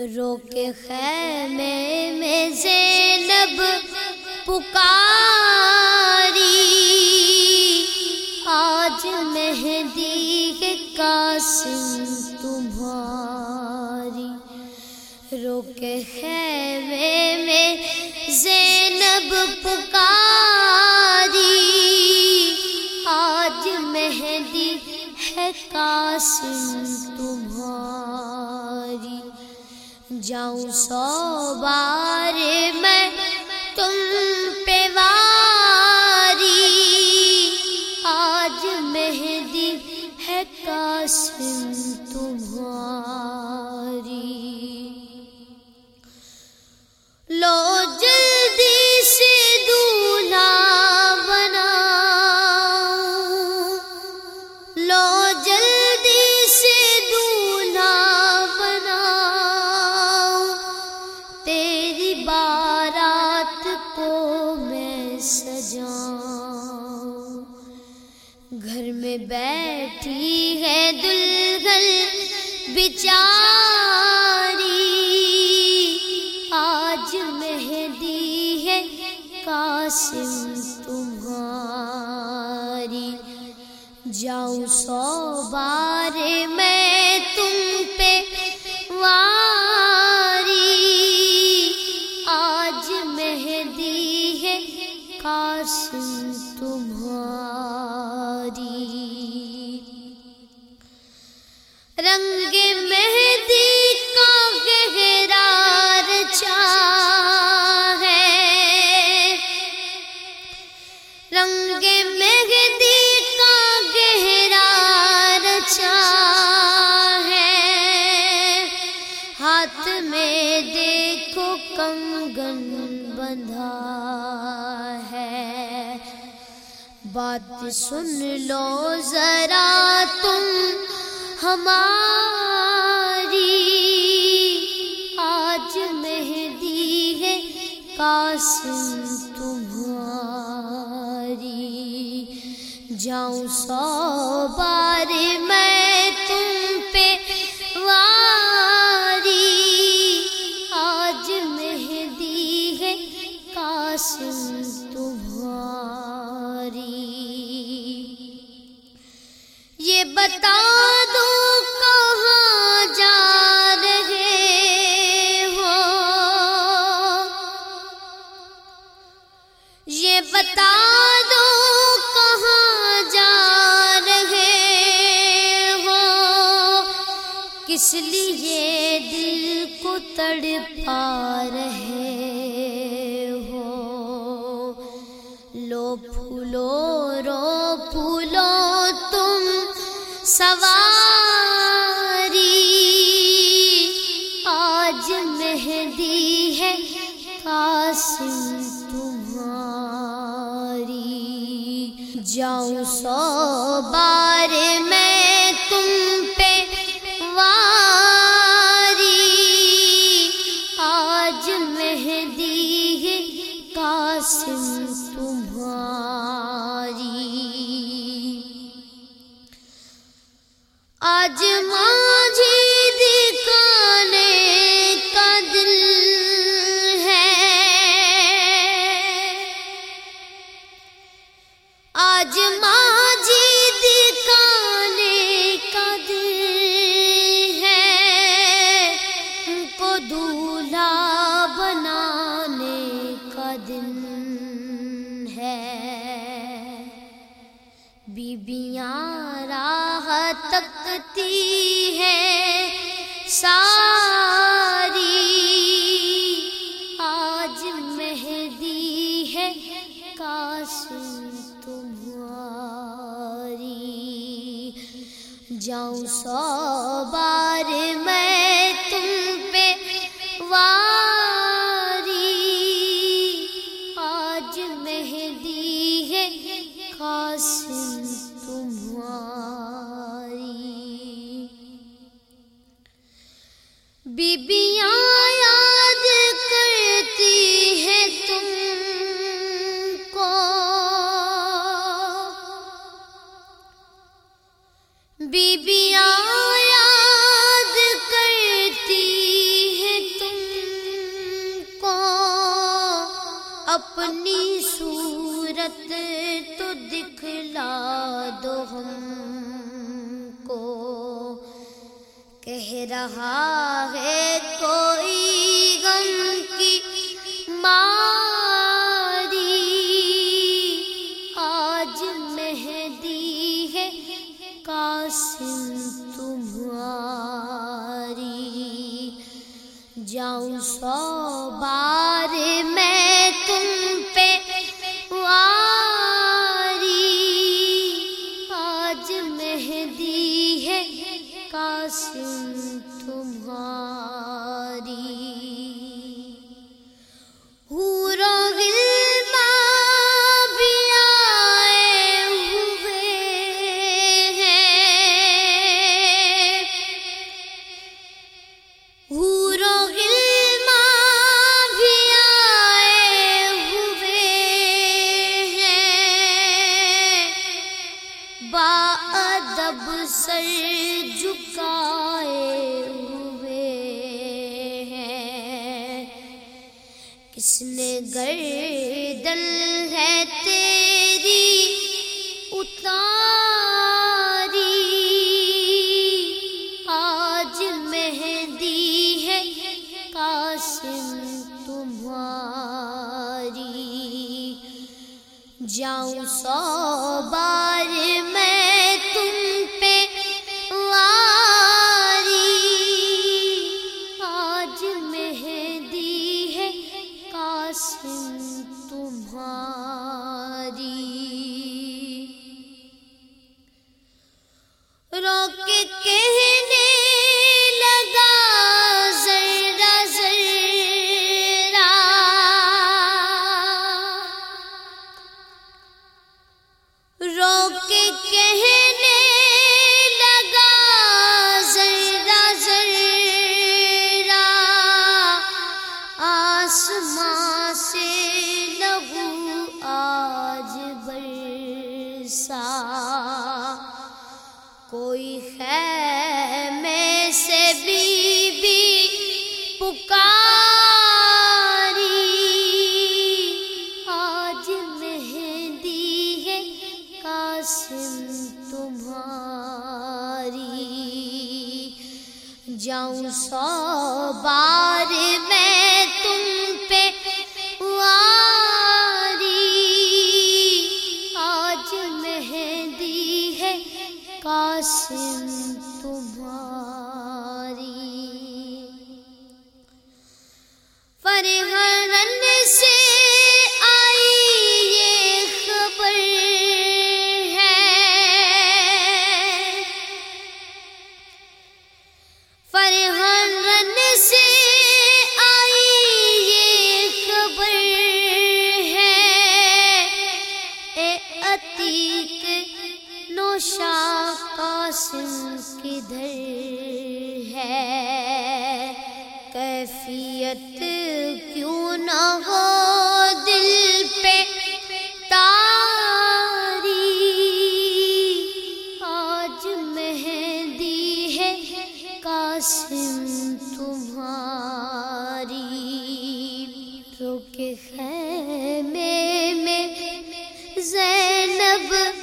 روکے خیمے میں زینب پکاری۔ آج مہدی کے قاسم تمہاری۔ روکے خیمے میں زینب پکاری جاؤں سو بار میں تم پہ واری۔ آج مہدی ہے قاسم بیٹھی ہے دلگل بچار بندھا ہے۔ بات سن لو ذرا تم ہماری۔ آج مہدی ہے قاسم تمہاری۔ جاؤں سو بار میں کس لیے دل کو تڑپا رہے ہو؟ لو پھولو، رو پھولو، تم سواری۔ آج مہدی ہے قاسم تمہاری۔ جاؤں سو بار میں قاسم تمہاری آج ماجھی دکھانے کا دل ہے آج ماں بیبیاں راہ تکتی ہیں ساری۔ آج مہدی ہے قاسم تمہاری۔ جاؤں سو بار میں بیبیاں یاد کرتی ہے تم کو۔ بیبیاں یاد کرتی ہے تم کو۔ اپنی صورت تو دکھلا دو ہم۔ رہا ہے کوئی حسن گردل ہے تیری اتاری۔ آج مہندی ہے قاسم تمہاری۔ جاؤں سو سا کوئی ہے میں سے بی بی پکاری۔ آج مہندی ہے قاسم تمہاری۔ جاؤں سو بار میں اب